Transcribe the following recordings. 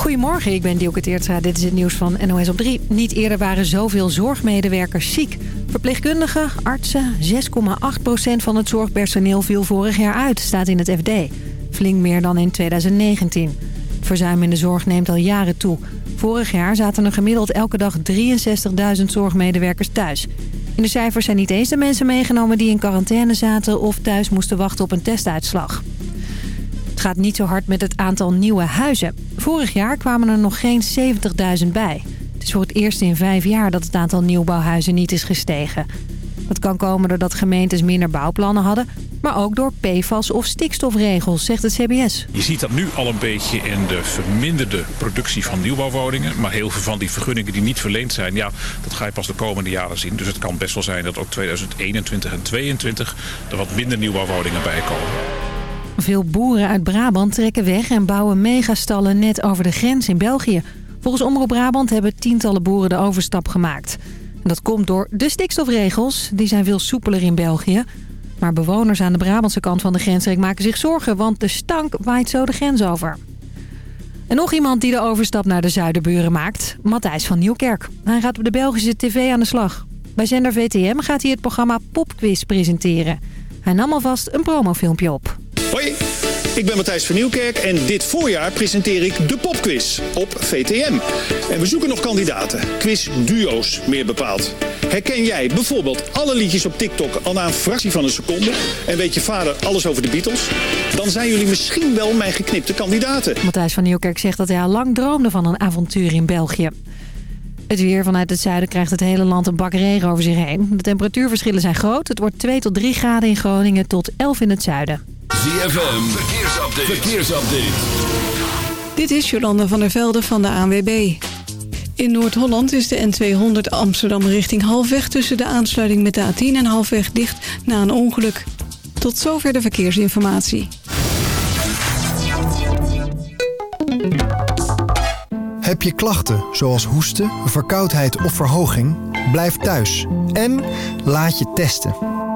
Goedemorgen, ik ben Dielke. Dit is het nieuws van NOS op 3. Niet eerder waren zoveel zorgmedewerkers ziek. Verpleegkundigen, artsen, 6,8% van het zorgpersoneel viel vorig jaar uit, staat in het FD. Flink meer dan in 2019. Het verzuim in de zorg neemt al jaren toe. Vorig jaar zaten er gemiddeld elke dag 63.000 zorgmedewerkers thuis. In de cijfers zijn niet eens de mensen meegenomen die in quarantaine zaten... of thuis moesten wachten op een testuitslag. Het gaat niet zo hard met het aantal nieuwe huizen. Vorig jaar kwamen er nog geen 70.000 bij. Het is voor het eerst in vijf jaar dat het aantal nieuwbouwhuizen niet is gestegen. Dat kan komen doordat gemeentes minder bouwplannen hadden... maar ook door PFAS of stikstofregels, zegt het CBS. Je ziet dat nu al een beetje in de verminderde productie van nieuwbouwwoningen. Maar heel veel van die vergunningen die niet verleend zijn... ja, dat ga je pas de komende jaren zien. Dus het kan best wel zijn dat ook 2021 en 2022 er wat minder nieuwbouwwoningen bij komen. Veel boeren uit Brabant trekken weg en bouwen megastallen net over de grens in België. Volgens Omroep Brabant hebben tientallen boeren de overstap gemaakt. Dat komt door de stikstofregels. Die zijn veel soepeler in België. Maar bewoners aan de Brabantse kant van de grensstreek maken zich zorgen... want de stank waait zo de grens over. En nog iemand die de overstap naar de zuiderburen maakt. Matthijs van Nieuwkerk. Hij gaat op de Belgische tv aan de slag. Bij zender VTM gaat hij het programma Popquiz presenteren. Hij nam alvast een promofilmpje op. Hoi, ik ben Matthijs van Nieuwkerk en dit voorjaar presenteer ik de popquiz op VTM. En we zoeken nog kandidaten, quizduo's meer bepaald. Herken jij bijvoorbeeld alle liedjes op TikTok al na een fractie van een seconde? En weet je vader alles over de Beatles? Dan zijn jullie misschien wel mijn geknipte kandidaten. Matthijs van Nieuwkerk zegt dat hij al lang droomde van een avontuur in België. Het weer vanuit het zuiden krijgt het hele land een bak regen over zich heen. De temperatuurverschillen zijn groot. Het wordt 2 tot 3 graden in Groningen tot 11 in het zuiden. ZFM, verkeersupdate. verkeersupdate. Dit is Jolanda van der Velde van de ANWB. In Noord-Holland is de N200 Amsterdam richting halfweg... tussen de aansluiting met de A10 en halfweg dicht na een ongeluk. Tot zover de verkeersinformatie. Heb je klachten zoals hoesten, verkoudheid of verhoging? Blijf thuis en laat je testen.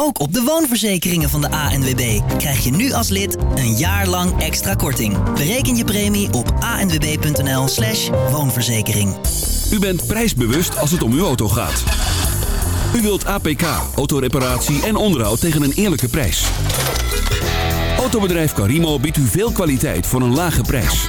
Ook op de woonverzekeringen van de ANWB krijg je nu als lid een jaar lang extra korting. Bereken je premie op anwb.nl slash woonverzekering. U bent prijsbewust als het om uw auto gaat. U wilt APK, autoreparatie en onderhoud tegen een eerlijke prijs. Autobedrijf Carimo biedt u veel kwaliteit voor een lage prijs.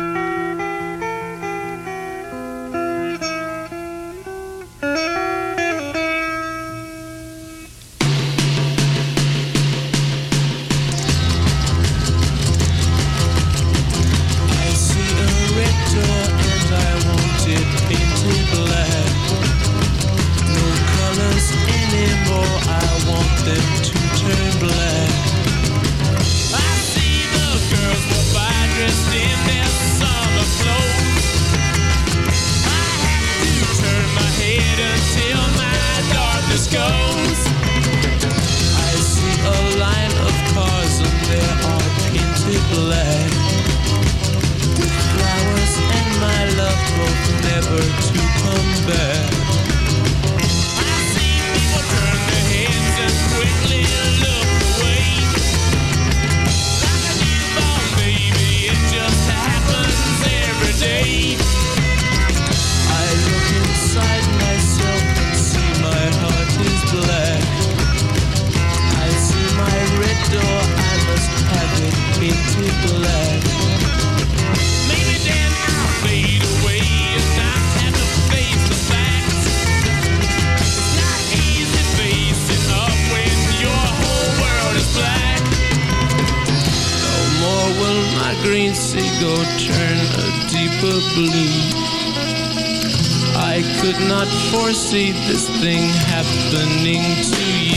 Happening to you.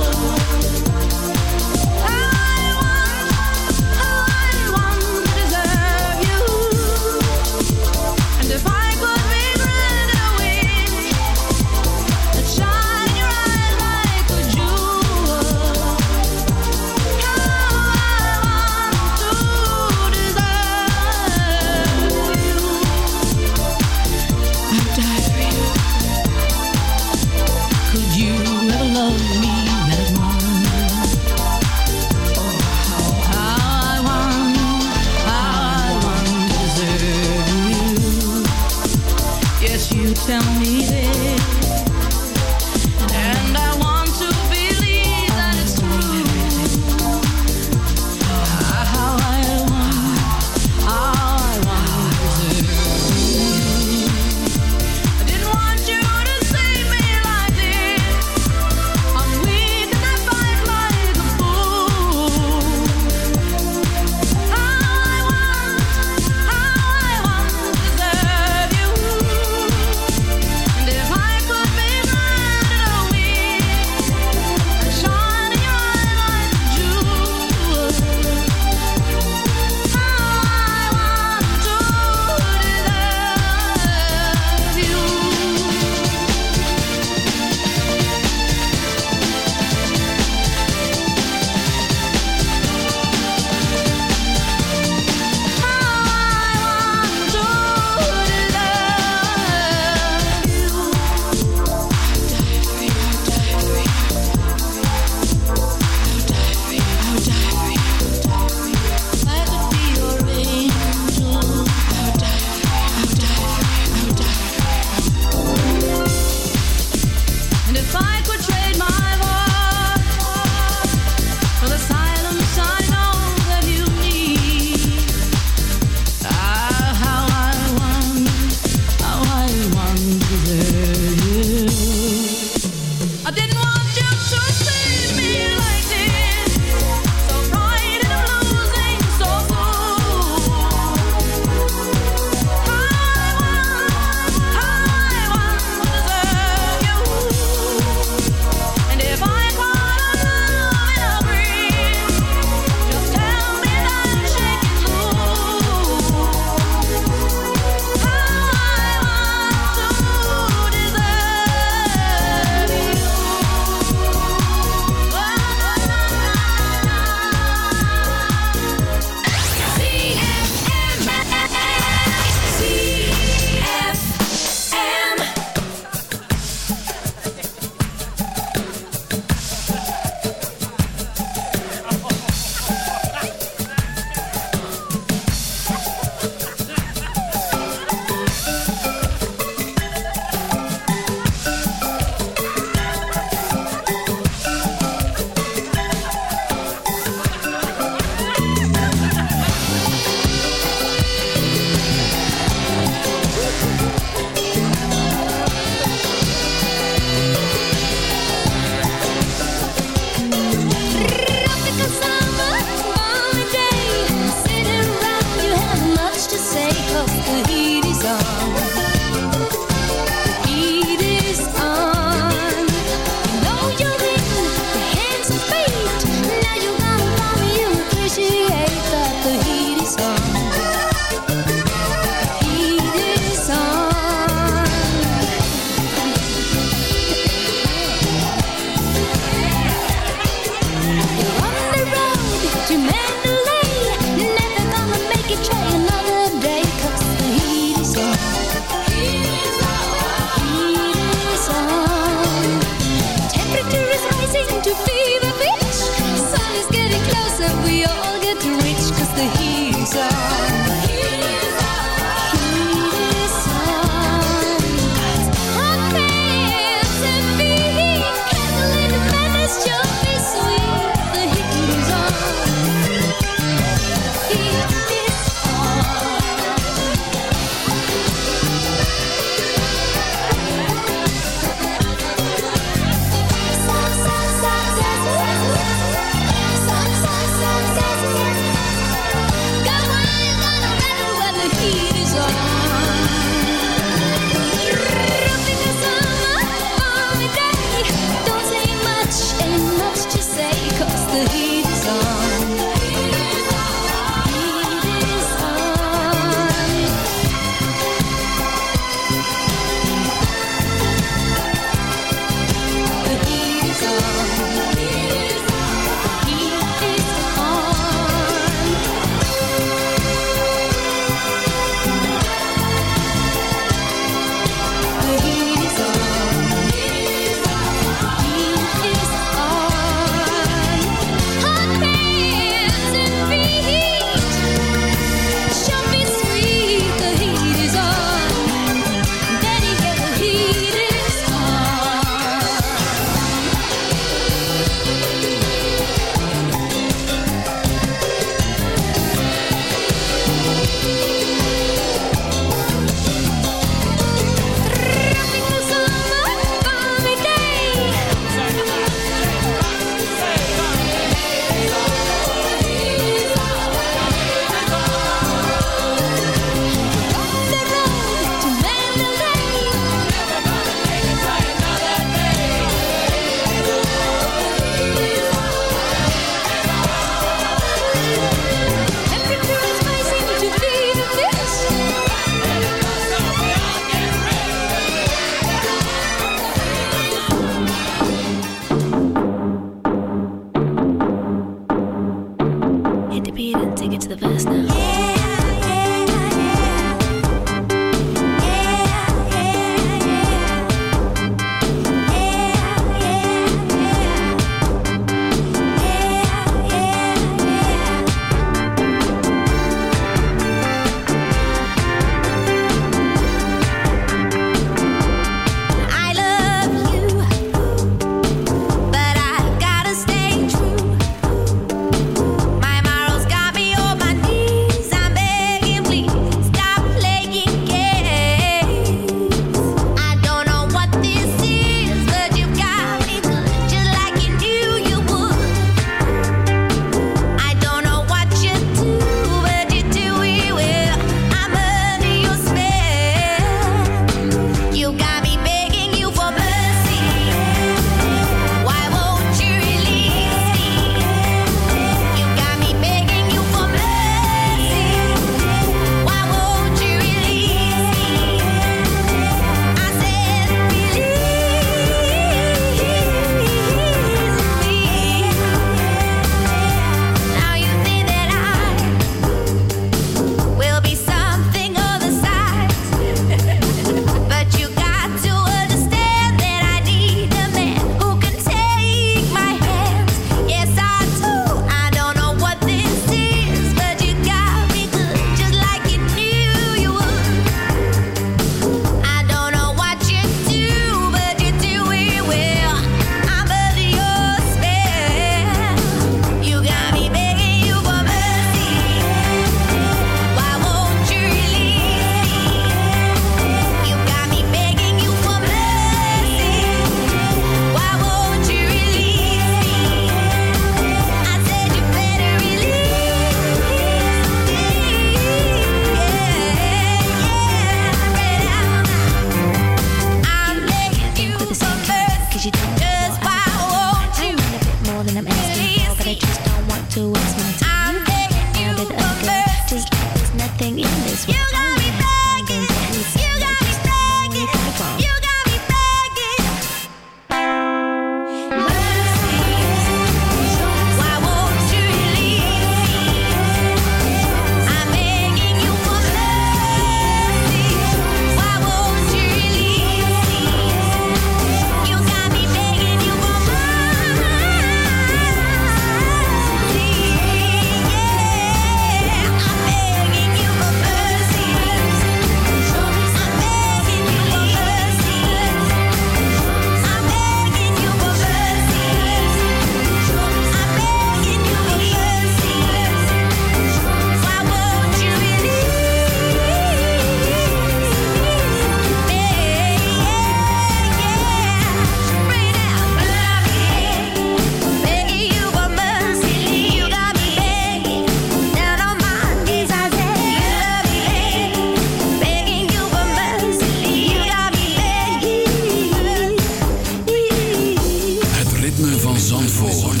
Zandvoort.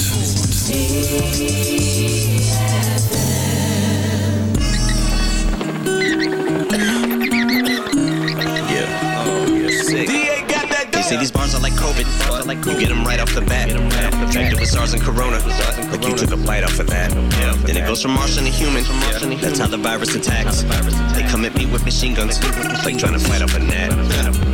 Yeah. They say these bars are like COVID. Are like you get them right off the bat. Infected with SARS and Corona. Like you took a bite off of that. Then it goes from Martian to human. That's how the virus attacks. They come at me with machine guns. Like trying to fight off a net.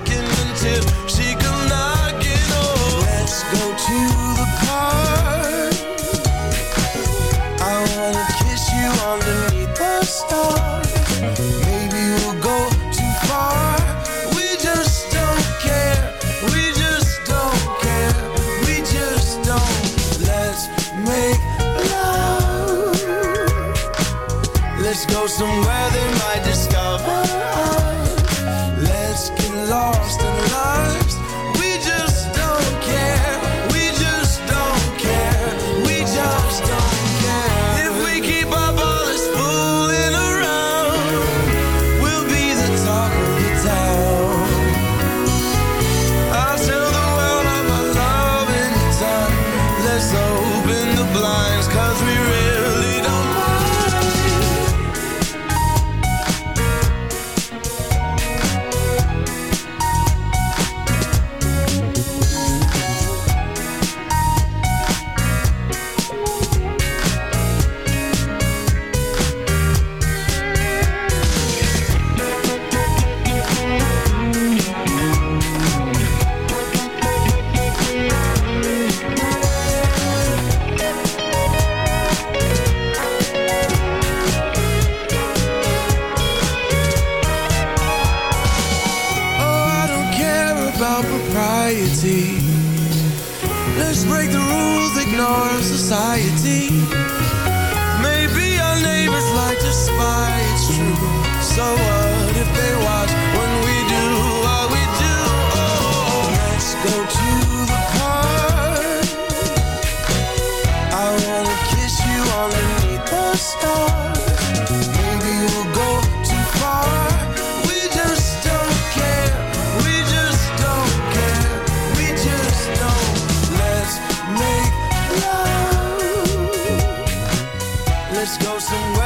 somewhere let's go somewhere.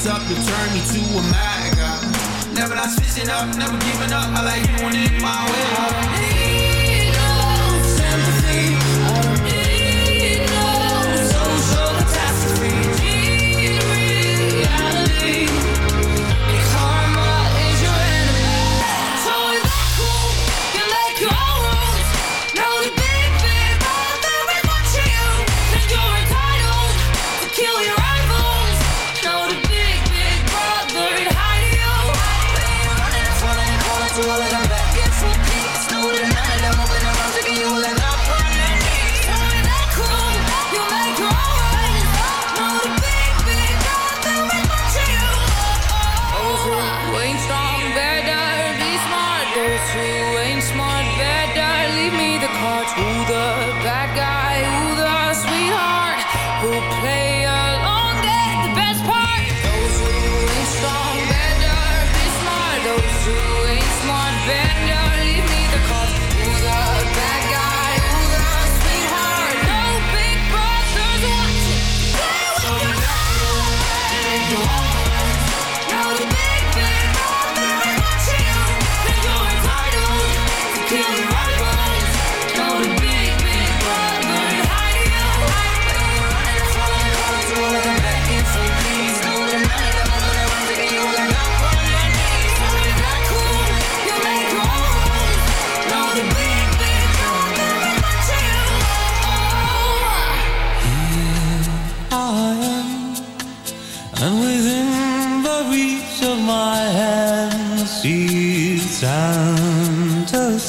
hands up, you turn me to a mad guy. Never not switching up, never giving up. I like doing it my way.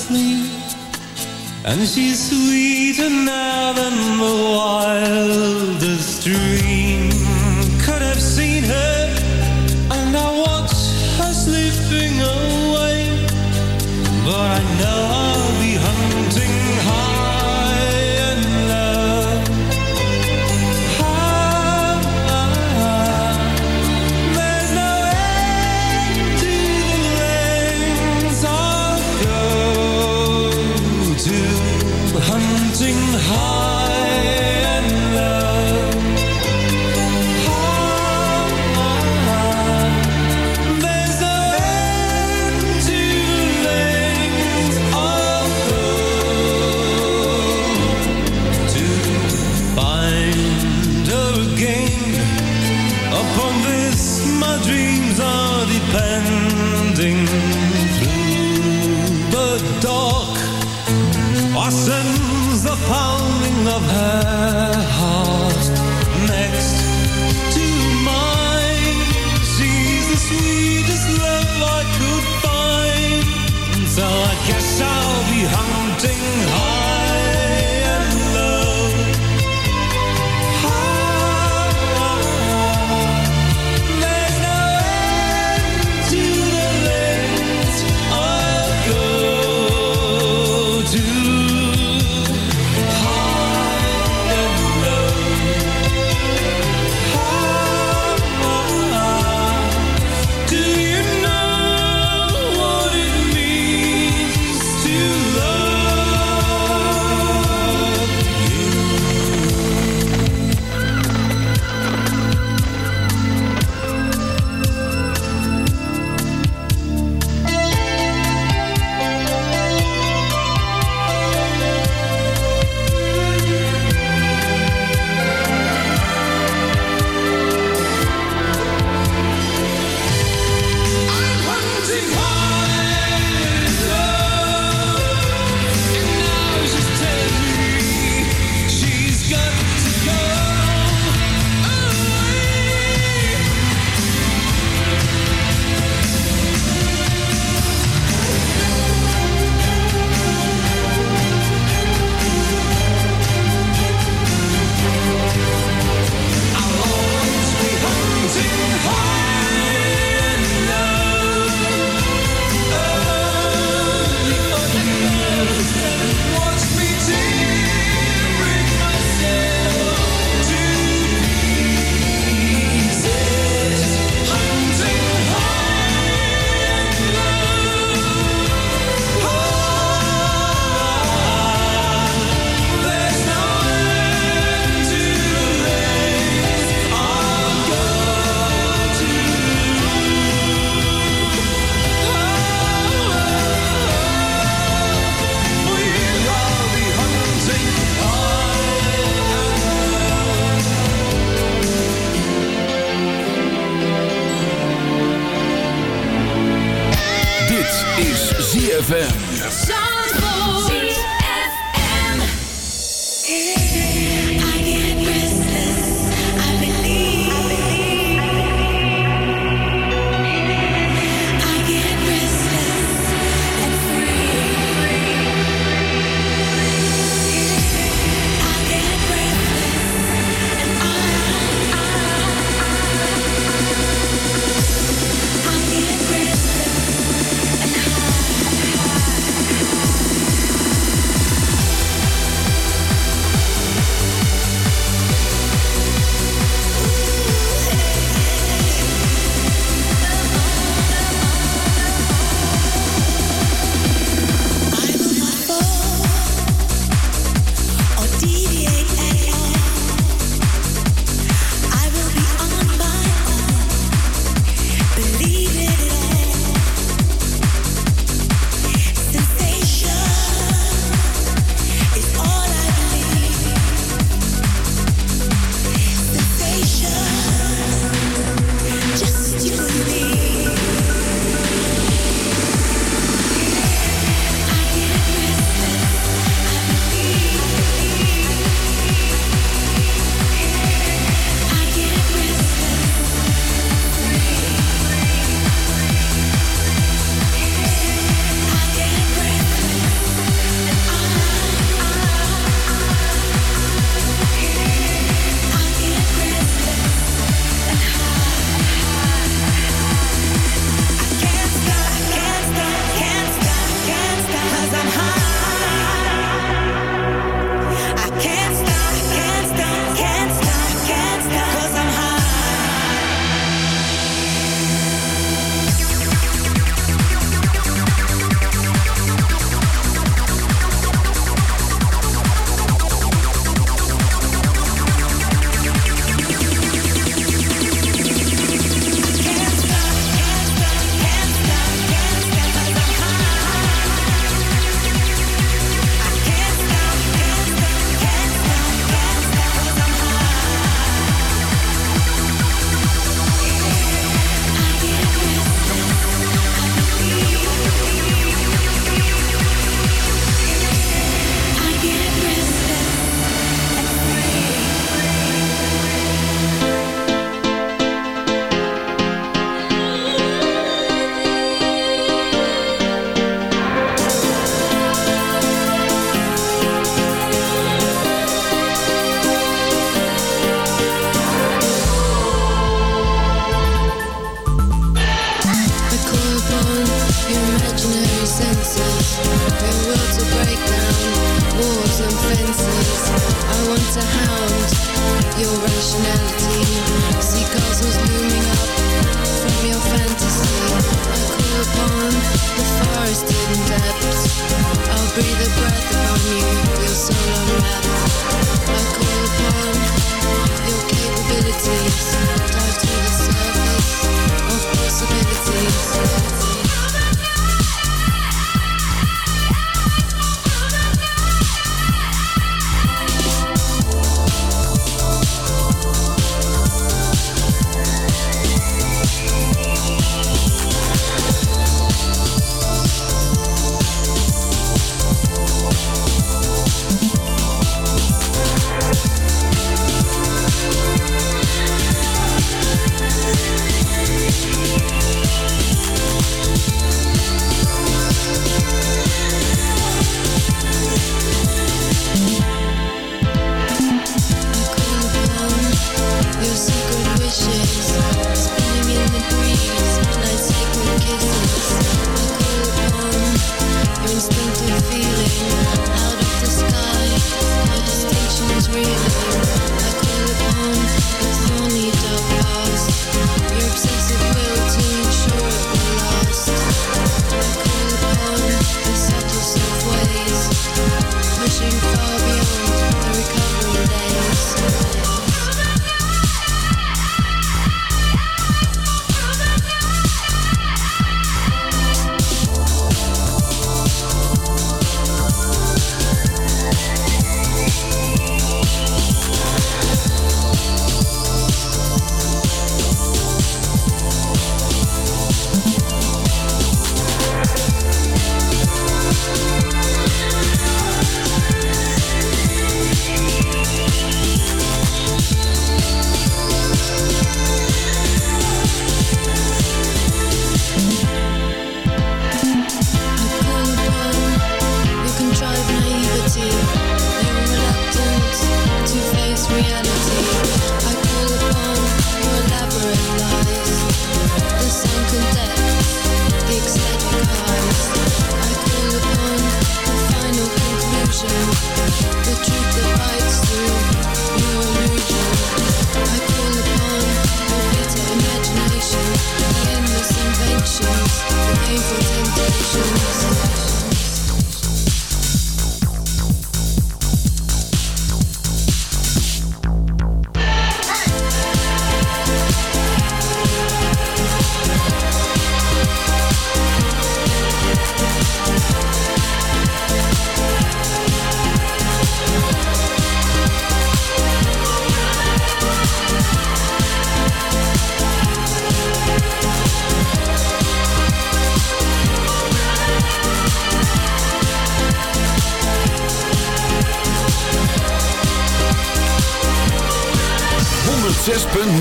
asleep And she's sweeter now than the wildest dream.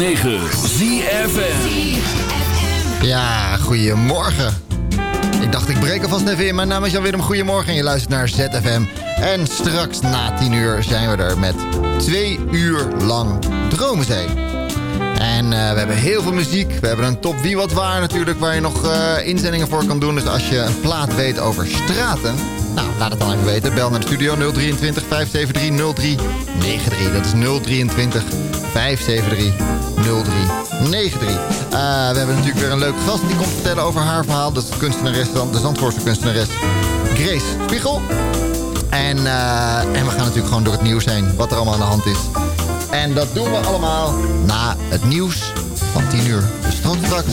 ZFM. Ja, goedemorgen. Ik dacht, ik breek alvast even in. Mijn naam is Jan Willem. Goedemorgen en je luistert naar ZFM. En straks na 10 uur zijn we er met twee uur lang Dromenzee. En eh, we hebben heel veel muziek. We hebben een top wie wat waar natuurlijk, waar je nog eh, inzendingen voor kan doen. Dus als je een plaat weet over straten, nou, laat het dan even weten. Bel naar de studio 023 573 0393. Dat is 023 573 0393. Eh, we hebben natuurlijk weer een leuke gast die komt vertellen over haar verhaal. Dat is de kunstenares, de Zandvoortse kunstenares Grace Spiegel. En, eh, en we gaan natuurlijk gewoon door het nieuws heen, wat er allemaal aan de hand is. En dat doen we allemaal na het nieuws van 10 uur. Dus tot straks.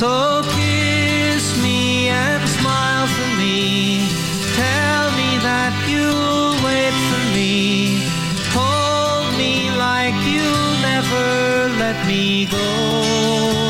So kiss me and smile for me. Tell me that you'll wait for me. Hold me like you'll never let me go.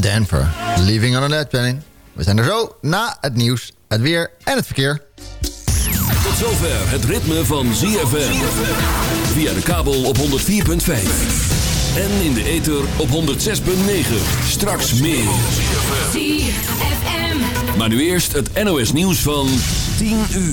Denver, Leaving on a Net Planning. We zijn er zo na het nieuws, het weer en het verkeer. Tot zover het ritme van ZFM. Via de kabel op 104.5. En in de ether op 106.9. Straks meer. ZFM. Maar nu eerst het NOS nieuws van 10 uur.